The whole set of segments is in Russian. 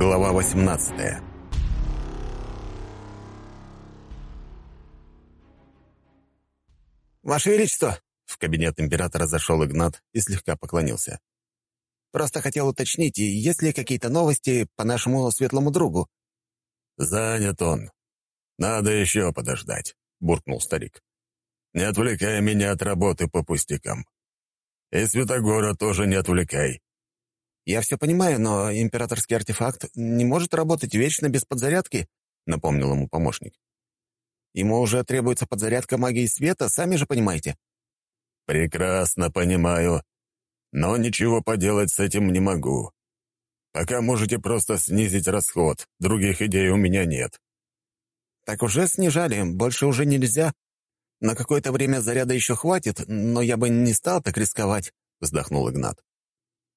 Глава 18 «Ваше Величество!» — в кабинет императора зашел Игнат и слегка поклонился. «Просто хотел уточнить, есть ли какие-то новости по нашему светлому другу?» «Занят он. Надо еще подождать», — буркнул старик. «Не отвлекай меня от работы по пустякам. И Святогора тоже не отвлекай». «Я все понимаю, но императорский артефакт не может работать вечно без подзарядки», — напомнил ему помощник. «Ему уже требуется подзарядка магии света, сами же понимаете». «Прекрасно понимаю, но ничего поделать с этим не могу. Пока можете просто снизить расход, других идей у меня нет». «Так уже снижали, больше уже нельзя. На какое-то время заряда еще хватит, но я бы не стал так рисковать», — вздохнул Игнат.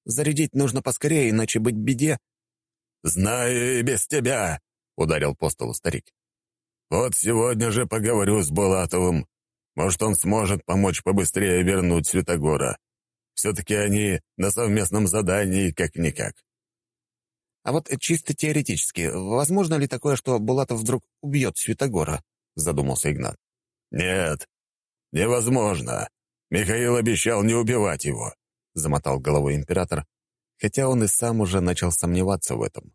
«Зарядить нужно поскорее, иначе быть беде». «Знаю и без тебя», — ударил по столу старик. «Вот сегодня же поговорю с Булатовым. Может, он сможет помочь побыстрее вернуть Святогора. Все-таки они на совместном задании как-никак». «А вот чисто теоретически, возможно ли такое, что Булатов вдруг убьет Святогора?» — задумался Игнат. «Нет, невозможно. Михаил обещал не убивать его», — замотал головой император, хотя он и сам уже начал сомневаться в этом.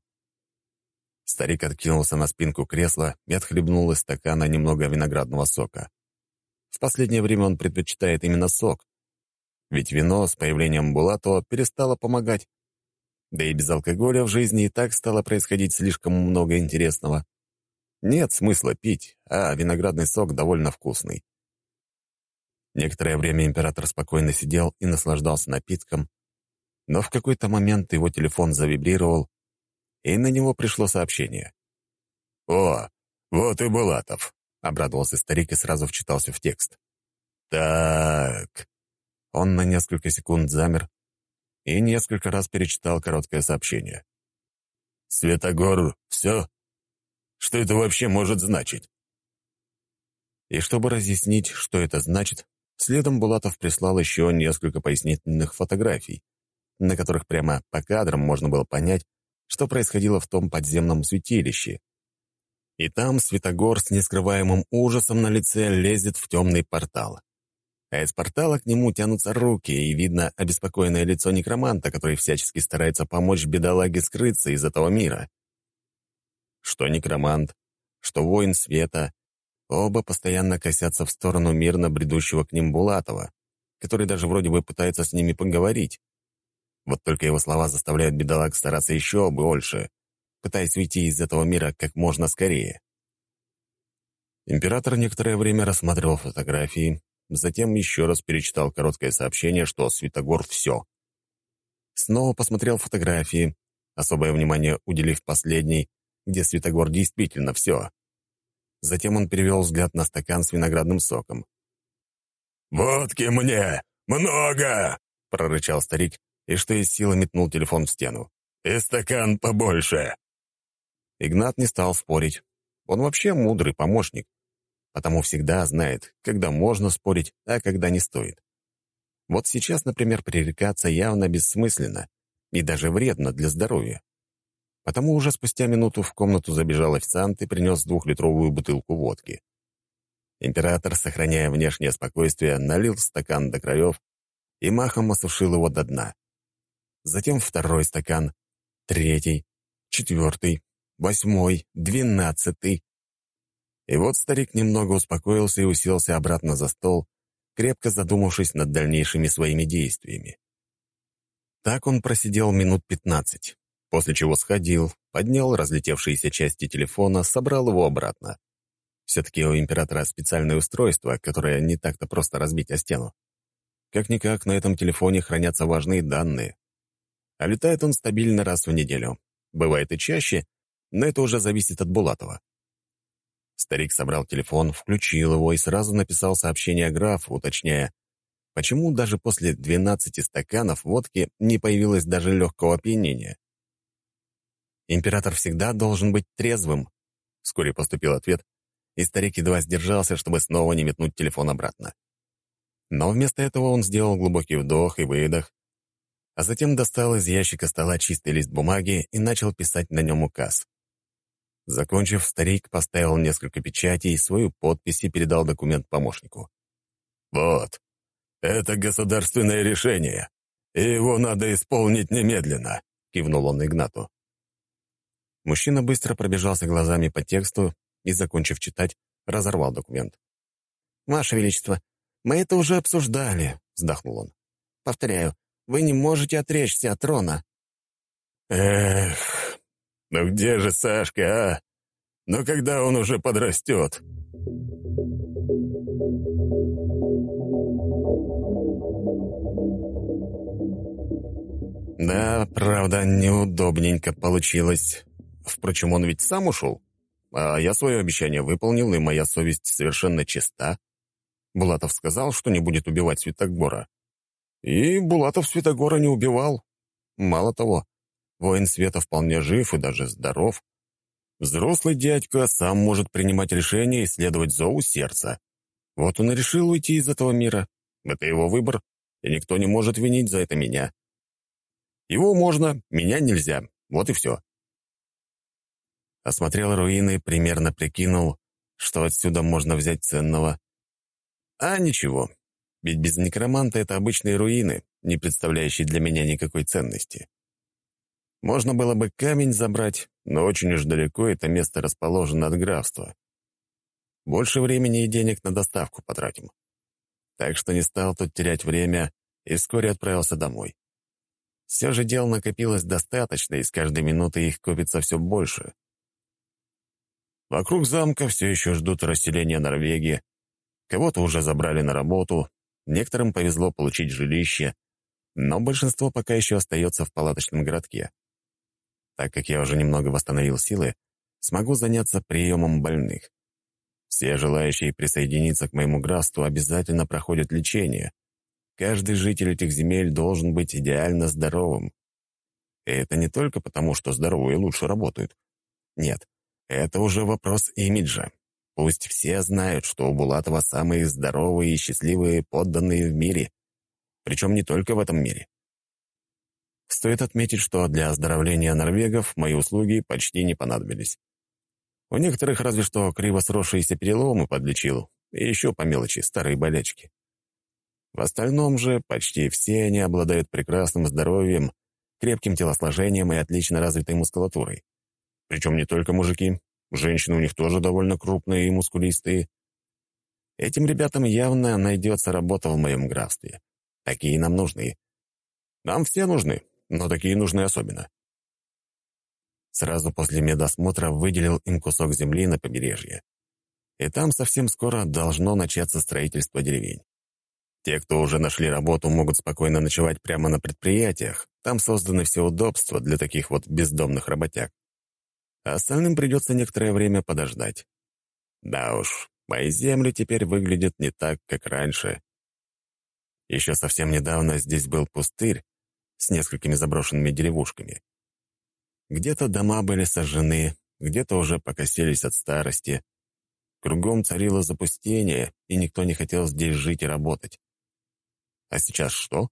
Старик откинулся на спинку кресла и отхлебнул из стакана немного виноградного сока. В последнее время он предпочитает именно сок, ведь вино с появлением Булатова перестало помогать. Да и без алкоголя в жизни и так стало происходить слишком много интересного. Нет смысла пить, а виноградный сок довольно вкусный. Некоторое время император спокойно сидел и наслаждался напитком, но в какой-то момент его телефон завибрировал, и на него пришло сообщение. «О, вот и Булатов», — обрадовался старик и сразу вчитался в текст. «Так...» Он на несколько секунд замер и несколько раз перечитал короткое сообщение. «Светогор, все? Что это вообще может значить?» И чтобы разъяснить, что это значит, следом Булатов прислал еще несколько пояснительных фотографий, на которых прямо по кадрам можно было понять, что происходило в том подземном святилище. И там Светогор с нескрываемым ужасом на лице лезет в темный портал а из портала к нему тянутся руки, и видно обеспокоенное лицо некроманта, который всячески старается помочь бедолаге скрыться из этого мира. Что некромант, что воин света, оба постоянно косятся в сторону мирно бредущего к ним Булатова, который даже вроде бы пытается с ними поговорить. Вот только его слова заставляют бедолаг стараться еще больше, пытаясь уйти из этого мира как можно скорее. Император некоторое время рассматривал фотографии, Затем еще раз перечитал короткое сообщение, что Светогор все. Снова посмотрел фотографии, особое внимание уделив последней, где Светогор действительно все. Затем он перевел взгляд на стакан с виноградным соком. «Водки мне! Много!» — прорычал старик, и что из силы метнул телефон в стену. «И стакан побольше!» Игнат не стал спорить. Он вообще мудрый помощник потому всегда знает, когда можно спорить, а когда не стоит. Вот сейчас, например, пререкаться явно бессмысленно и даже вредно для здоровья. Потому уже спустя минуту в комнату забежал официант и принес двухлитровую бутылку водки. Император, сохраняя внешнее спокойствие, налил стакан до краев и махом осушил его до дна. Затем второй стакан, третий, четвертый, восьмой, двенадцатый. И вот старик немного успокоился и уселся обратно за стол, крепко задумавшись над дальнейшими своими действиями. Так он просидел минут пятнадцать, после чего сходил, поднял разлетевшиеся части телефона, собрал его обратно. Все-таки у императора специальное устройство, которое не так-то просто разбить о стену. Как-никак на этом телефоне хранятся важные данные. А летает он стабильно раз в неделю. Бывает и чаще, но это уже зависит от Булатова. Старик собрал телефон, включил его и сразу написал сообщение графу, уточняя, почему даже после 12 стаканов водки не появилось даже легкого опьянения. «Император всегда должен быть трезвым», — вскоре поступил ответ, и старик едва сдержался, чтобы снова не метнуть телефон обратно. Но вместо этого он сделал глубокий вдох и выдох, а затем достал из ящика стола чистый лист бумаги и начал писать на нем указ. Закончив, старик поставил несколько печатей, свою подпись и передал документ помощнику. «Вот, это государственное решение, и его надо исполнить немедленно», — кивнул он Игнату. Мужчина быстро пробежался глазами по тексту и, закончив читать, разорвал документ. «Ваше Величество, мы это уже обсуждали», — вздохнул он. «Повторяю, вы не можете отречься от трона». «Эх, ну где же Сашка, а? Ну когда он уже подрастет?» Да, правда, неудобненько получилось. Впрочем, он ведь сам ушел. А я свое обещание выполнил, и моя совесть совершенно чиста. Булатов сказал, что не будет убивать Святогора. И Булатов Святогора не убивал. Мало того, воин Света вполне жив и даже здоров. Взрослый дядька сам может принимать решения и следовать зову сердца. Вот он и решил уйти из этого мира. Это его выбор, и никто не может винить за это меня. Его можно, меня нельзя. Вот и все. Осмотрел руины, примерно прикинул, что отсюда можно взять ценного. А ничего, ведь без некроманта это обычные руины, не представляющие для меня никакой ценности. Можно было бы камень забрать, но очень уж далеко это место расположено от графства. Больше времени и денег на доставку потратим. Так что не стал тут терять время и вскоре отправился домой. Все же дел накопилось достаточно, и с каждой минутой их копится все больше. Вокруг замка все еще ждут расселения Норвегии. Кого-то уже забрали на работу, некоторым повезло получить жилище, но большинство пока еще остается в палаточном городке. Так как я уже немного восстановил силы, смогу заняться приемом больных. Все желающие присоединиться к моему графству обязательно проходят лечение, Каждый житель этих земель должен быть идеально здоровым. И это не только потому, что здоровые лучше работают. Нет, это уже вопрос имиджа. Пусть все знают, что у Булатова самые здоровые и счастливые подданные в мире. Причем не только в этом мире. Стоит отметить, что для оздоровления норвегов мои услуги почти не понадобились. У некоторых разве что криво сросшиеся переломы подлечил, и еще по мелочи старые болячки. В остальном же почти все они обладают прекрасным здоровьем, крепким телосложением и отлично развитой мускулатурой. Причем не только мужики, женщины у них тоже довольно крупные и мускулистые. Этим ребятам явно найдется работа в моем графстве. Такие нам нужны. Нам все нужны, но такие нужны особенно. Сразу после медосмотра выделил им кусок земли на побережье. И там совсем скоро должно начаться строительство деревень. Те, кто уже нашли работу, могут спокойно ночевать прямо на предприятиях. Там созданы все удобства для таких вот бездомных работяг. А остальным придется некоторое время подождать. Да уж, мои земли теперь выглядят не так, как раньше. Еще совсем недавно здесь был пустырь с несколькими заброшенными деревушками. Где-то дома были сожжены, где-то уже покосились от старости. Кругом царило запустение, и никто не хотел здесь жить и работать. А сейчас что?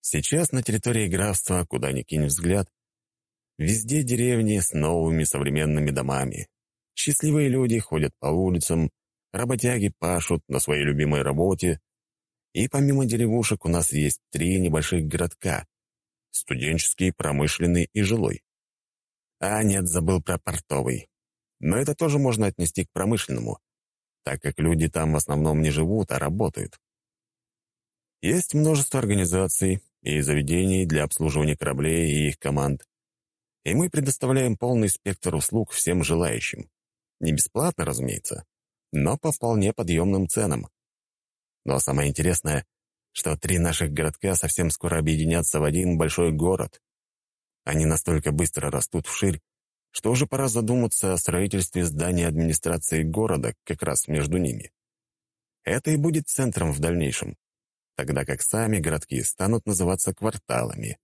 Сейчас на территории графства, куда ни кинь взгляд, везде деревни с новыми современными домами. Счастливые люди ходят по улицам, работяги пашут на своей любимой работе. И помимо деревушек у нас есть три небольших городка — студенческий, промышленный и жилой. А нет, забыл про портовый. Но это тоже можно отнести к промышленному, так как люди там в основном не живут, а работают. Есть множество организаций и заведений для обслуживания кораблей и их команд. И мы предоставляем полный спектр услуг всем желающим. Не бесплатно, разумеется, но по вполне подъемным ценам. Но самое интересное, что три наших городка совсем скоро объединятся в один большой город. Они настолько быстро растут вширь, что уже пора задуматься о строительстве здания администрации города как раз между ними. Это и будет центром в дальнейшем тогда как сами городки станут называться кварталами.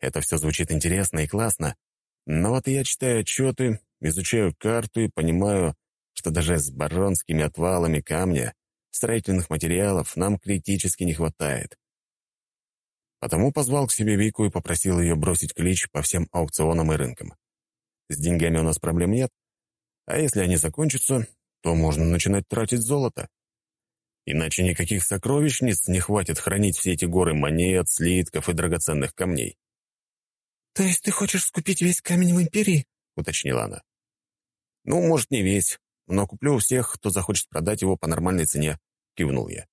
Это все звучит интересно и классно, но вот я читаю отчеты, изучаю карту и понимаю, что даже с баронскими отвалами камня строительных материалов нам критически не хватает. Потому позвал к себе Вику и попросил ее бросить клич по всем аукционам и рынкам. С деньгами у нас проблем нет, а если они закончатся, то можно начинать тратить золото. Иначе никаких сокровищниц не хватит хранить все эти горы монет, слитков и драгоценных камней. «То есть ты хочешь скупить весь камень в Империи?» — уточнила она. «Ну, может, не весь, но куплю у всех, кто захочет продать его по нормальной цене», — кивнул я.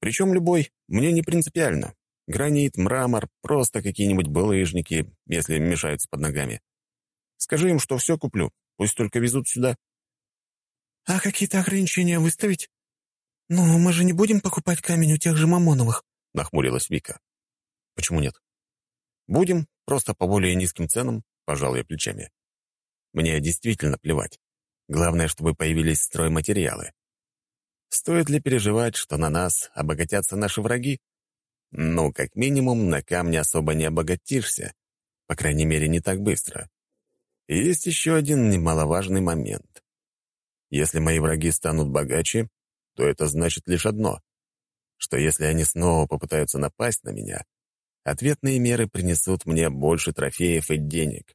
«Причем любой, мне не принципиально. Гранит, мрамор, просто какие-нибудь булыжники, если мешаются под ногами. Скажи им, что все куплю, пусть только везут сюда». «А какие-то ограничения выставить? Ну, мы же не будем покупать камень у тех же Мамоновых», — нахмурилась Вика. «Почему нет?» «Будем, просто по более низким ценам», — пожал я плечами. «Мне действительно плевать. Главное, чтобы появились стройматериалы. Стоит ли переживать, что на нас обогатятся наши враги? Ну, как минимум, на камне особо не обогатишься. По крайней мере, не так быстро. И есть еще один немаловажный момент. Если мои враги станут богаче, то это значит лишь одно, что если они снова попытаются напасть на меня, ответные меры принесут мне больше трофеев и денег.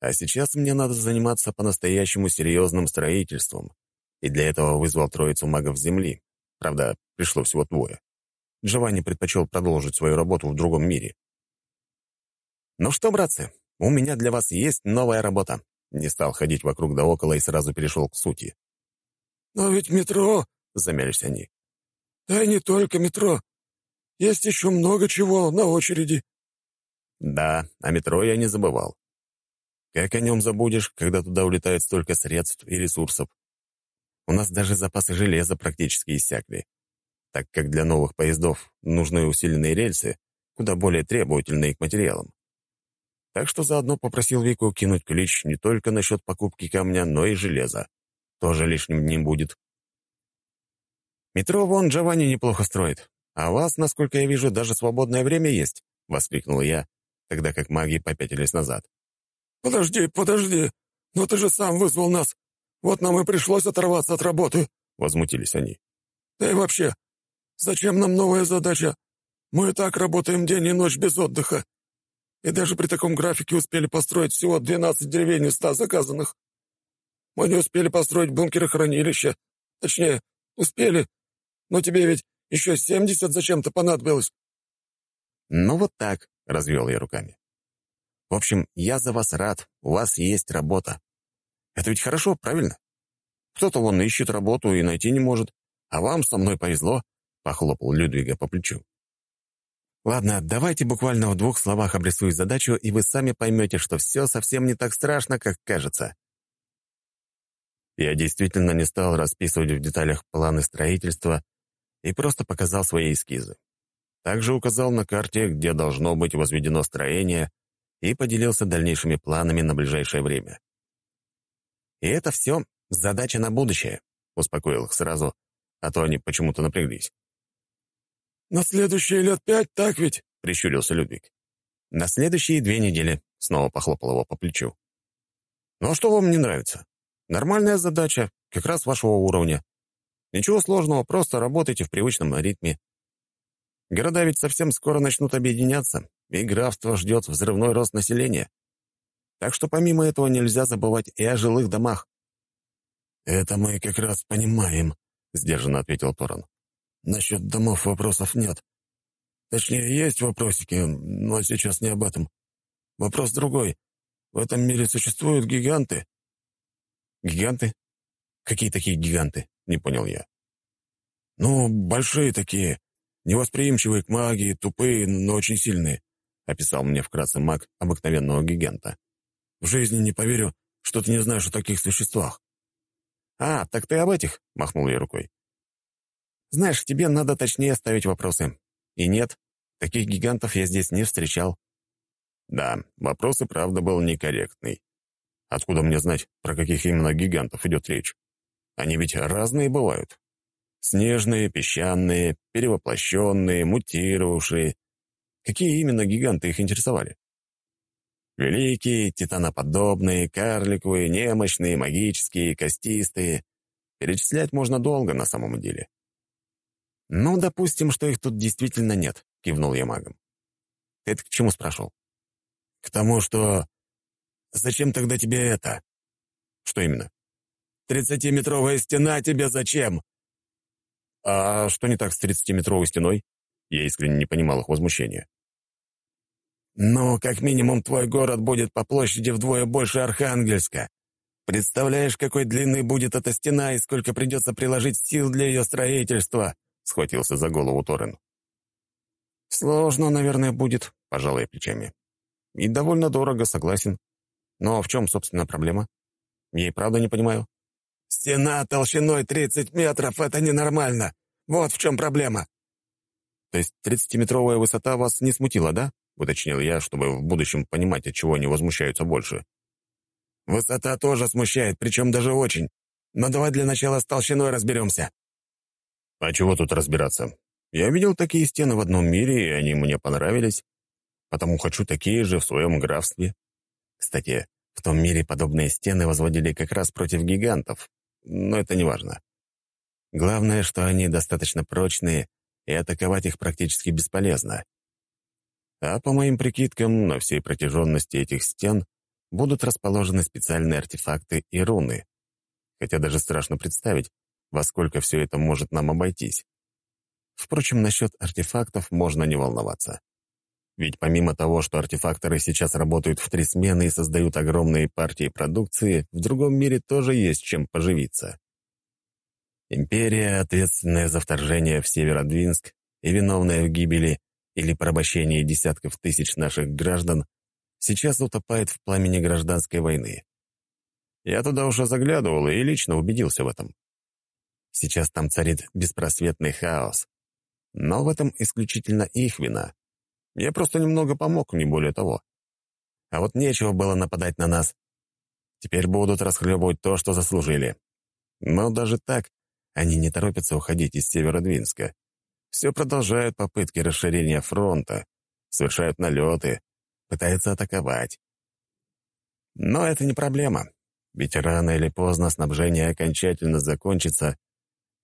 А сейчас мне надо заниматься по-настоящему серьезным строительством, и для этого вызвал троицу магов Земли. Правда, пришло всего двое. Джованни предпочел продолжить свою работу в другом мире. «Ну что, братцы, у меня для вас есть новая работа». Не стал ходить вокруг да около и сразу перешел к сути. «Но ведь метро...» — замялись они. «Да и не только метро. Есть еще много чего на очереди». Да, о метро я не забывал. Как о нем забудешь, когда туда улетает столько средств и ресурсов? У нас даже запасы железа практически иссякли так как для новых поездов нужны усиленные рельсы, куда более требовательные к материалам. Так что заодно попросил Вику кинуть ключ не только насчет покупки камня, но и железа. Тоже лишним не будет. «Метро вон Джованни неплохо строит, а вас, насколько я вижу, даже свободное время есть», — воскликнул я, тогда как маги попятились назад. «Подожди, подожди, но ты же сам вызвал нас. Вот нам и пришлось оторваться от работы», — возмутились они. «Да и вообще, Зачем нам новая задача? Мы и так работаем день и ночь без отдыха. И даже при таком графике успели построить всего 12 деревень из 100 заказанных. Мы не успели построить бункеры-хранилища. Точнее, успели. Но тебе ведь еще 70 зачем-то понадобилось. Ну вот так, — развел я руками. В общем, я за вас рад, у вас есть работа. Это ведь хорошо, правильно? Кто-то вон ищет работу и найти не может, а вам со мной повезло. Похлопал Людвига по плечу. «Ладно, давайте буквально в двух словах обрисую задачу, и вы сами поймете, что все совсем не так страшно, как кажется». Я действительно не стал расписывать в деталях планы строительства и просто показал свои эскизы. Также указал на карте, где должно быть возведено строение, и поделился дальнейшими планами на ближайшее время. «И это все задача на будущее», — успокоил их сразу, а то они почему-то напряглись. «На следующие лет пять, так ведь?» — прищурился Людвиг. «На следующие две недели», — снова похлопал его по плечу. «Ну а что вам не нравится? Нормальная задача, как раз вашего уровня. Ничего сложного, просто работайте в привычном ритме. Города ведь совсем скоро начнут объединяться, и графство ждет взрывной рост населения. Так что помимо этого нельзя забывать и о жилых домах». «Это мы как раз понимаем», — сдержанно ответил Торон. Насчет домов вопросов нет. Точнее, есть вопросики, но сейчас не об этом. Вопрос другой. В этом мире существуют гиганты. Гиганты? Какие такие гиганты? Не понял я. Ну, большие такие. Невосприимчивые к магии, тупые, но очень сильные. Описал мне вкратце маг обыкновенного гиганта. В жизни не поверю, что ты не знаешь о таких существах. «А, так ты об этих?» — махнул я рукой. Знаешь, тебе надо точнее ставить вопросы. И нет, таких гигантов я здесь не встречал. Да, вопрос и правда был некорректный. Откуда мне знать, про каких именно гигантов идет речь? Они ведь разные бывают. Снежные, песчаные, перевоплощенные, мутировавшие. Какие именно гиганты их интересовали? Великие, титаноподобные, карликовые, немощные, магические, костистые. Перечислять можно долго на самом деле. «Ну, допустим, что их тут действительно нет», кивнул я магом. «Ты это к чему спрашивал?» «К тому, что... Зачем тогда тебе это?» «Что именно?» «Тридцатиметровая стена тебе зачем?» «А что не так с тридцатиметровой стеной?» Я искренне не понимал их возмущения. «Ну, как минимум, твой город будет по площади вдвое больше Архангельска. Представляешь, какой длинной будет эта стена и сколько придется приложить сил для ее строительства?» — схватился за голову Торрен. «Сложно, наверное, будет», — пожал я плечами. «И довольно дорого, согласен. Но в чем, собственно, проблема? Я и правда не понимаю». «Стена толщиной 30 метров — это ненормально. Вот в чем проблема». «То есть 30-метровая высота вас не смутила, да?» — уточнил я, чтобы в будущем понимать, от чего они возмущаются больше. «Высота тоже смущает, причем даже очень. Но давай для начала с толщиной разберемся». «А чего тут разбираться? Я видел такие стены в одном мире, и они мне понравились, потому хочу такие же в своем графстве. Кстати, в том мире подобные стены возводили как раз против гигантов, но это не важно. Главное, что они достаточно прочные, и атаковать их практически бесполезно. А по моим прикидкам, на всей протяженности этих стен будут расположены специальные артефакты и руны. Хотя даже страшно представить, во сколько все это может нам обойтись. Впрочем, насчет артефактов можно не волноваться. Ведь помимо того, что артефакторы сейчас работают в три смены и создают огромные партии продукции, в другом мире тоже есть чем поживиться. Империя, ответственная за вторжение в Северодвинск и виновная в гибели или порабощении десятков тысяч наших граждан, сейчас утопает в пламени гражданской войны. Я туда уже заглядывал и лично убедился в этом. Сейчас там царит беспросветный хаос. Но в этом исключительно их вина. Я просто немного помог, не более того. А вот нечего было нападать на нас. Теперь будут расхлебывать то, что заслужили. Но даже так они не торопятся уходить из Северодвинска все продолжают попытки расширения фронта, совершают налеты, пытаются атаковать. Но это не проблема, ведь рано или поздно снабжение окончательно закончится,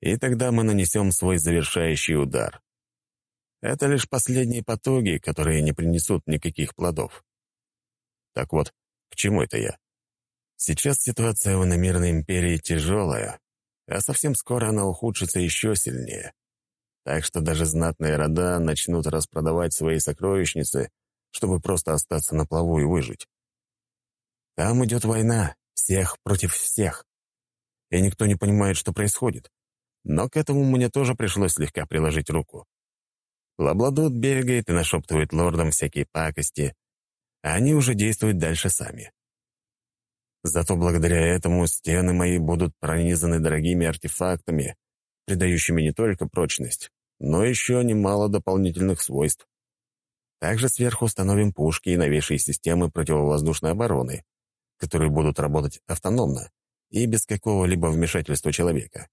и тогда мы нанесем свой завершающий удар. Это лишь последние потуги, которые не принесут никаких плодов. Так вот, к чему это я? Сейчас ситуация в иномирной империи тяжелая, а совсем скоро она ухудшится еще сильнее. Так что даже знатные рода начнут распродавать свои сокровищницы, чтобы просто остаться на плаву и выжить. Там идет война, всех против всех. И никто не понимает, что происходит. Но к этому мне тоже пришлось слегка приложить руку. Лабладут бегает и нашептывает лордам всякие пакости, а они уже действуют дальше сами. Зато благодаря этому стены мои будут пронизаны дорогими артефактами, придающими не только прочность, но еще немало дополнительных свойств. Также сверху установим пушки и новейшие системы противовоздушной обороны, которые будут работать автономно и без какого-либо вмешательства человека.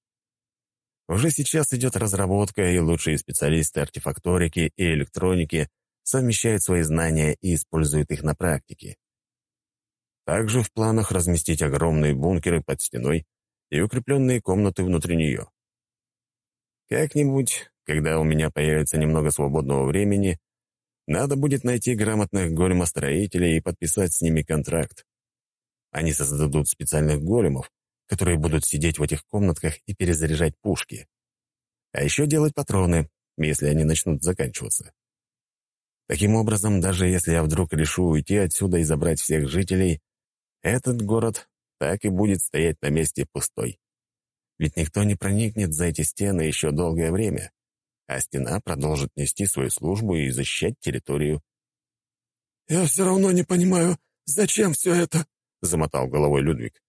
Уже сейчас идет разработка, и лучшие специалисты артефакторики и электроники совмещают свои знания и используют их на практике. Также в планах разместить огромные бункеры под стеной и укрепленные комнаты внутри нее. Как-нибудь, когда у меня появится немного свободного времени, надо будет найти грамотных големостроителей и подписать с ними контракт. Они создадут специальных големов, которые будут сидеть в этих комнатках и перезаряжать пушки. А еще делать патроны, если они начнут заканчиваться. Таким образом, даже если я вдруг решу уйти отсюда и забрать всех жителей, этот город так и будет стоять на месте пустой. Ведь никто не проникнет за эти стены еще долгое время, а стена продолжит нести свою службу и защищать территорию. «Я все равно не понимаю, зачем все это?» — замотал головой Людвиг.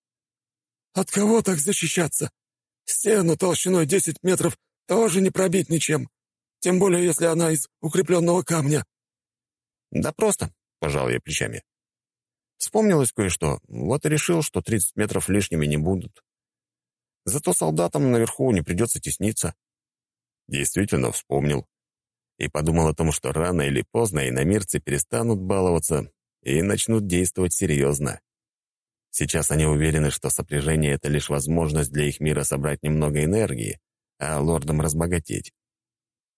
«От кого так защищаться? Стену толщиной десять метров тоже не пробить ничем, тем более если она из укрепленного камня». «Да просто», — пожал я плечами. Вспомнилось кое-что, вот и решил, что тридцать метров лишними не будут. Зато солдатам наверху не придется тесниться. Действительно вспомнил. И подумал о том, что рано или поздно иномирцы перестанут баловаться и начнут действовать серьезно. Сейчас они уверены, что сопряжение — это лишь возможность для их мира собрать немного энергии, а лордам разбогатеть.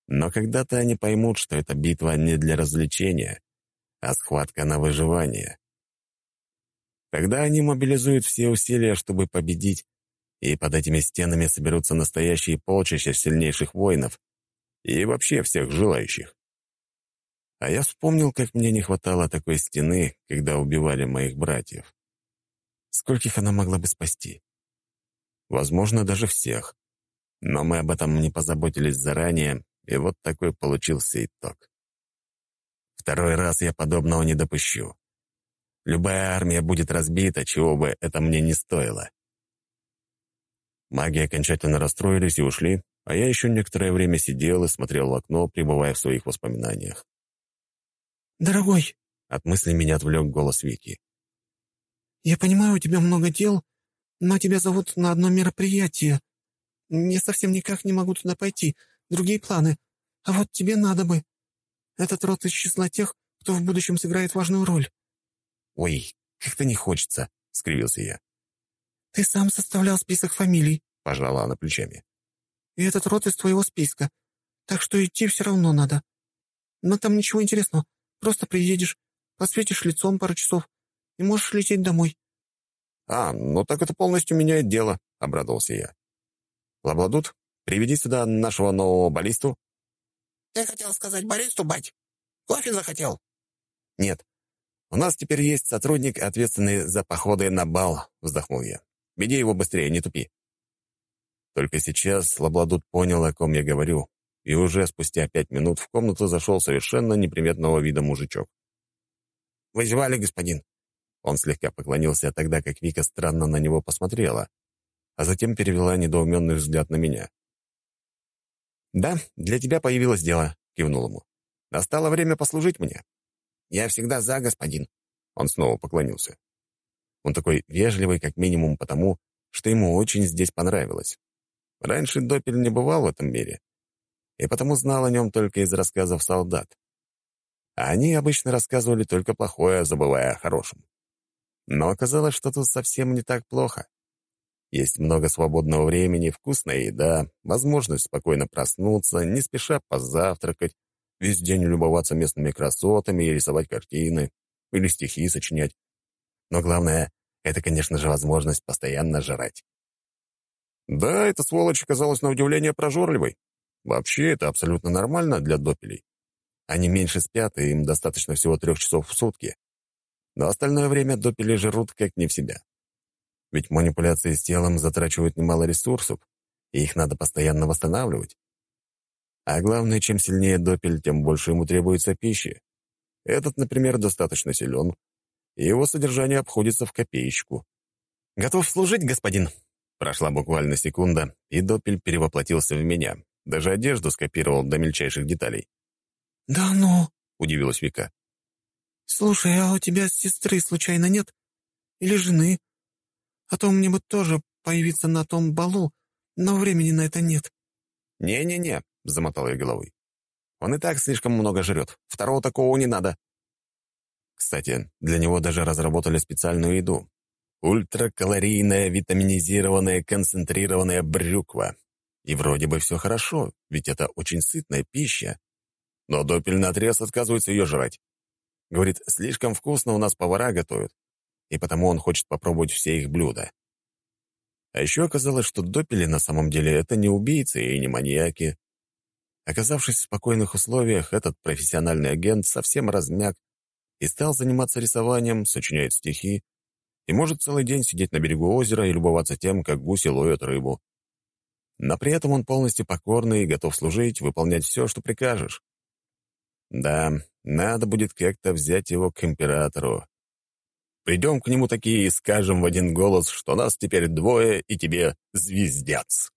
Но когда-то они поймут, что эта битва не для развлечения, а схватка на выживание. Тогда они мобилизуют все усилия, чтобы победить, и под этими стенами соберутся настоящие полчища сильнейших воинов и вообще всех желающих. А я вспомнил, как мне не хватало такой стены, когда убивали моих братьев. Скольких она могла бы спасти? Возможно, даже всех. Но мы об этом не позаботились заранее, и вот такой получился итог. Второй раз я подобного не допущу. Любая армия будет разбита, чего бы это мне не стоило. Маги окончательно расстроились и ушли, а я еще некоторое время сидел и смотрел в окно, пребывая в своих воспоминаниях. «Дорогой!» — от мысли меня отвлек голос Вики. «Я понимаю, у тебя много дел, но тебя зовут на одно мероприятие. Я совсем никак не могу туда пойти, другие планы. А вот тебе надо бы. Этот род из числа тех, кто в будущем сыграет важную роль». «Ой, как-то не хочется», — скривился я. «Ты сам составлял список фамилий», — пожала она плечами. «И этот род из твоего списка. Так что идти все равно надо. Но там ничего интересного. Просто приедешь, посветишь лицом пару часов и можешь лететь домой». «А, ну так это полностью меняет дело», — обрадовался я. «Лабладут, приведи сюда нашего нового баллисту». «Ты хотел сказать баллисту, бать? Кофе захотел?» «Нет. У нас теперь есть сотрудник, ответственный за походы на бал», — вздохнул я. «Веди его быстрее, не тупи». Только сейчас Лабладут понял, о ком я говорю, и уже спустя пять минут в комнату зашел совершенно неприметного вида мужичок. «Вызывали, господин?» Он слегка поклонился, тогда как Вика странно на него посмотрела, а затем перевела недоуменный взгляд на меня. «Да, для тебя появилось дело», — кивнул ему. «Настало время послужить мне». «Я всегда за, господин». Он снова поклонился. Он такой вежливый, как минимум потому, что ему очень здесь понравилось. Раньше Допель не бывал в этом мире, и потому знал о нем только из рассказов солдат. А они обычно рассказывали только плохое, забывая о хорошем. Но оказалось, что тут совсем не так плохо. Есть много свободного времени, вкусная еда, возможность спокойно проснуться, не спеша позавтракать, весь день любоваться местными красотами и рисовать картины, или стихи сочинять. Но главное — это, конечно же, возможность постоянно жрать. Да, эта сволочь оказалась на удивление прожорливой. Вообще, это абсолютно нормально для допелей. Они меньше спят, и им достаточно всего трех часов в сутки. Но остальное время допели жрут как не в себя. Ведь манипуляции с телом затрачивают немало ресурсов, и их надо постоянно восстанавливать. А главное, чем сильнее допель, тем больше ему требуется пищи. Этот, например, достаточно силен, и его содержание обходится в копеечку. «Готов служить, господин?» Прошла буквально секунда, и допель перевоплотился в меня, даже одежду скопировал до мельчайших деталей. «Да ну!» — удивилась Вика. «Слушай, а у тебя сестры случайно нет? Или жены? А то мне бы тоже появиться на том балу, но времени на это нет». «Не-не-не», — замотал я головой. «Он и так слишком много жрет. Второго такого не надо». Кстати, для него даже разработали специальную еду. Ультракалорийная, витаминизированная, концентрированная брюква. И вроде бы все хорошо, ведь это очень сытная пища. Но Допель наотрез отказывается ее жрать. Говорит, слишком вкусно у нас повара готовят, и потому он хочет попробовать все их блюда. А еще оказалось, что Допели на самом деле это не убийцы и не маньяки. Оказавшись в спокойных условиях, этот профессиональный агент совсем размяк и стал заниматься рисованием, сочиняет стихи и может целый день сидеть на берегу озера и любоваться тем, как гуси ловят рыбу но при этом он полностью покорный и готов служить, выполнять все, что прикажешь. Да, надо будет как-то взять его к императору. Придем к нему такие и скажем в один голос, что нас теперь двое, и тебе звездец.